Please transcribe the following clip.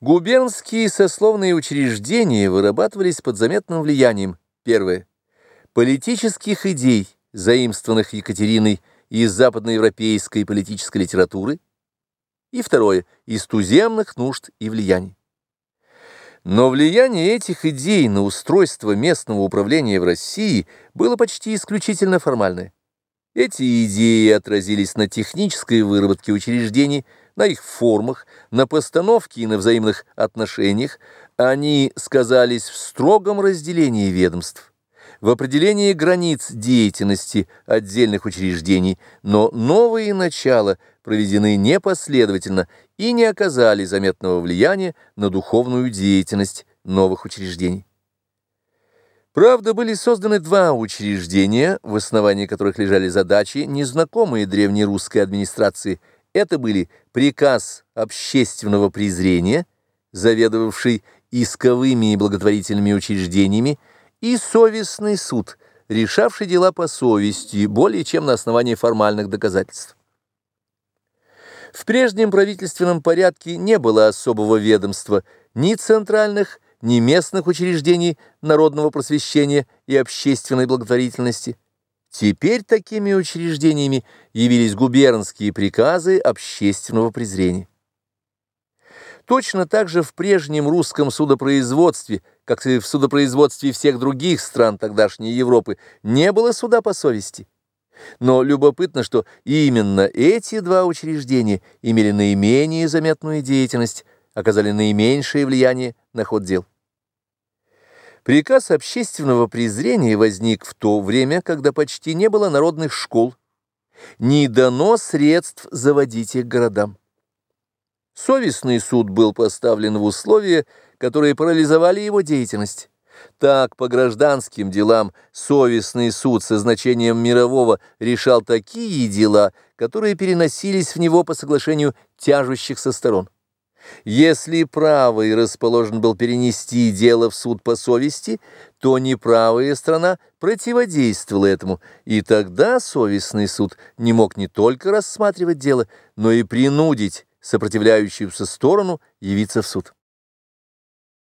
Губернские сословные учреждения вырабатывались под заметным влиянием, первое, политических идей, заимствованных Екатериной из западноевропейской политической литературы, и второе, из туземных нужд и влияний. Но влияние этих идей на устройство местного управления в России было почти исключительно формальное. Эти идеи отразились на технической выработке учреждений, на их формах, на постановке и на взаимных отношениях, они сказались в строгом разделении ведомств, в определении границ деятельности отдельных учреждений, но новые начала проведены непоследовательно и не оказали заметного влияния на духовную деятельность новых учреждений. Правда, были созданы два учреждения, в основании которых лежали задачи, незнакомые древнерусской администрации. Это были приказ общественного презрения, заведовавший исковыми и благотворительными учреждениями, и совестный суд, решавший дела по совести, более чем на основании формальных доказательств. В прежнем правительственном порядке не было особого ведомства ни центральных, ни местных учреждений народного просвещения и общественной благотворительности. Теперь такими учреждениями явились губернские приказы общественного презрения. Точно так же в прежнем русском судопроизводстве, как и в судопроизводстве всех других стран тогдашней Европы, не было суда по совести. Но любопытно, что именно эти два учреждения имели наименее заметную деятельность, оказали наименьшее влияние на ход дел. Приказ общественного презрения возник в то время, когда почти не было народных школ, не дано средств заводить их городам. Совестный суд был поставлен в условия, которые парализовали его деятельность. Так, по гражданским делам совестный суд со значением мирового решал такие дела, которые переносились в него по соглашению тяжущих со сторон. Если правый расположен был перенести дело в суд по совести, то неправая сторона противодействовала этому, и тогда совестный суд не мог не только рассматривать дело, но и принудить сопротивляющуюся сторону явиться в суд.